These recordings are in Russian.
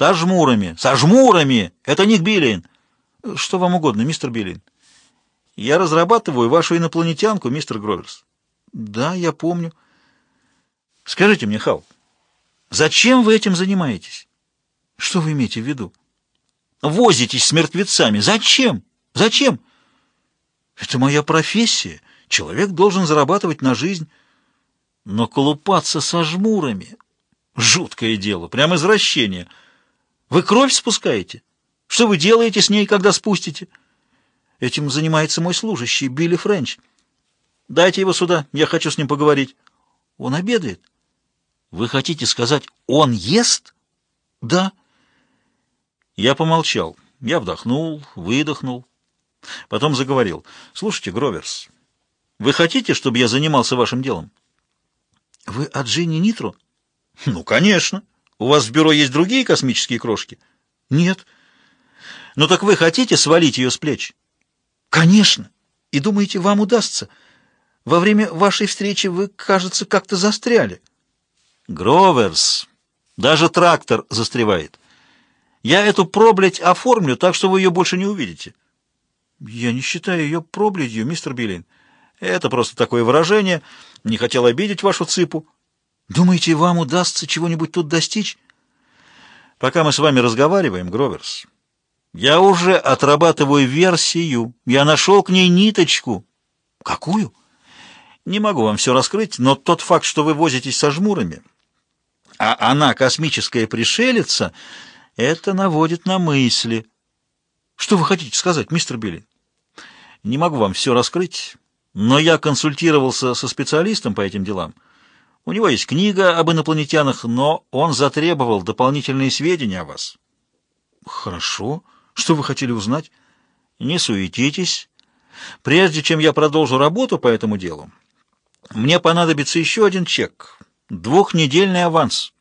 Со жмурами! Со жмурами! Это Ник Биллин! Что вам угодно, мистер Биллин? Я разрабатываю вашу инопланетянку, мистер Гроверс. Да, я помню. Скажите мне, Хал, зачем вы этим занимаетесь? Что вы имеете в виду? Возитесь с мертвецами. Зачем? Зачем? Это моя профессия. Человек должен зарабатывать на жизнь. Но колупаться со жмурами — жуткое дело, прям извращение. Вы кровь спускаете? Что вы делаете с ней, когда спустите? Этим занимается мой служащий, Билли Френч. Дайте его сюда, я хочу с ним поговорить. Он обедает. Вы хотите сказать, он ест? Да. Я помолчал. Я вдохнул, выдохнул. Потом заговорил. Слушайте, Гроверс, вы хотите, чтобы я занимался вашим делом? Вы от Джинни Нитро? Ну, конечно. У вас в бюро есть другие космические крошки? Нет. Ну так вы хотите свалить ее с плеч? Конечно. И думаете, вам удастся? Во время вашей встречи вы, кажется, как-то застряли. Гроверс, даже трактор застревает. Я эту проблядь оформлю так, что вы ее больше не увидите. Я не считаю ее проблядью, мистер Биллин. Это просто такое выражение. Не хотел обидеть вашу цыпу. Думаете, вам удастся чего-нибудь тут достичь? Пока мы с вами разговариваем, Гроверс, я уже отрабатываю версию. Я нашел к ней ниточку. Какую? Не могу вам все раскрыть, но тот факт, что вы возитесь со жмурами, а она космическая пришелица, это наводит на мысли. Что вы хотите сказать, мистер Билли? Не могу вам все раскрыть, но я консультировался со специалистом по этим делам. У него есть книга об инопланетянах, но он затребовал дополнительные сведения о вас. Хорошо. Что вы хотели узнать? Не суетитесь. Прежде чем я продолжу работу по этому делу, мне понадобится еще один чек. Двухнедельный аванс.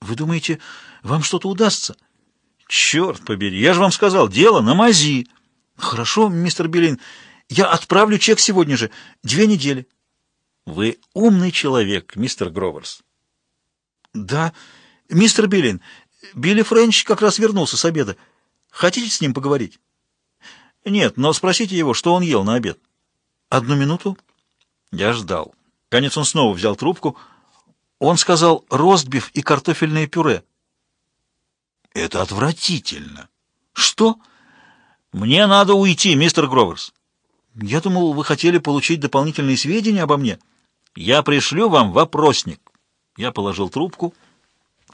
Вы думаете, вам что-то удастся? Черт побери, я же вам сказал, дело на мази. Хорошо, мистер Белин, я отправлю чек сегодня же. Две недели. Вы умный человек, мистер Гроверс. Да, мистер Белин, Билли Френч как раз вернулся с обеда. Хотите с ним поговорить? Нет, но спросите его, что он ел на обед. Одну минуту. Я ждал. Конец он снова взял трубку. Он сказал ростбиф и картофельное пюре. Это отвратительно. Что? Мне надо уйти, мистер Гроверс. Я думал, вы хотели получить дополнительные сведения обо мне. Я пришлю вам вопросник. Я положил трубку,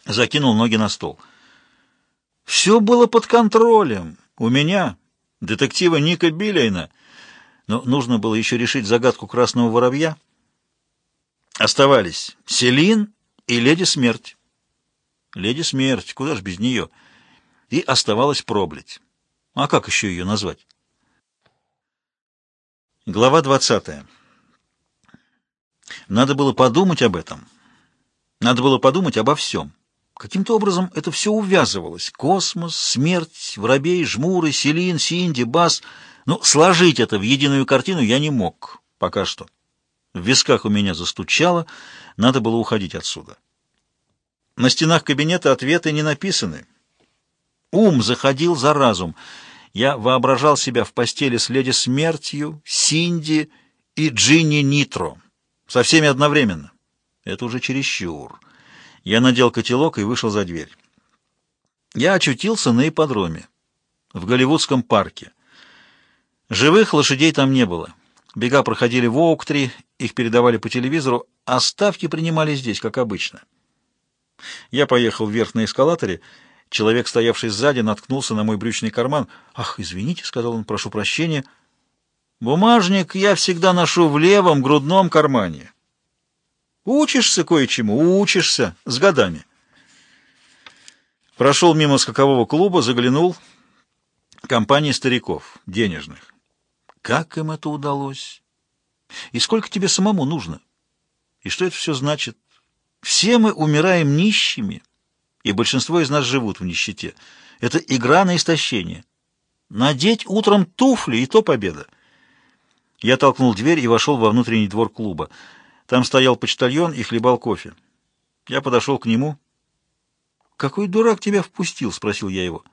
закинул ноги на стол. Все было под контролем. У меня, детектива Ника Биллейна. Но нужно было еще решить загадку красного воробья. Оставались Селин и Леди Смерть. Леди Смерть, куда ж без нее? И оставалась проблять. А как еще ее назвать? Глава двадцатая. Надо было подумать об этом. Надо было подумать обо всем. Каким-то образом это все увязывалось. Космос, смерть, воробей, жмуры, селин, синди, бас. Но сложить это в единую картину я не мог. Пока что. В висках у меня застучало. Надо было уходить отсюда. На стенах кабинета ответы не написаны. Ум заходил за разум. Я воображал себя в постели с леди Смертью, Синди и Джинни Нитро. Со всеми одновременно. Это уже чересчур. Я надел котелок и вышел за дверь. Я очутился на ипподроме, в Голливудском парке. Живых лошадей там не было. Бега проходили в Оуктри, их передавали по телевизору, а ставки принимали здесь, как обычно. Я поехал вверх на эскалаторе. Человек, стоявший сзади, наткнулся на мой брючный карман. «Ах, извините», — сказал он, — «прошу прощения». «Бумажник я всегда ношу в левом грудном кармане». Учишься кое-чему, учишься с годами. Прошел мимо скакового клуба, заглянул. Компания стариков, денежных. Как им это удалось? И сколько тебе самому нужно? И что это все значит? Все мы умираем нищими, и большинство из нас живут в нищете. Это игра на истощение. Надеть утром туфли, и то победа. Я толкнул дверь и вошел во внутренний двор клуба. Там стоял почтальон и хлебал кофе. Я подошел к нему. «Какой дурак тебя впустил?» — спросил я его.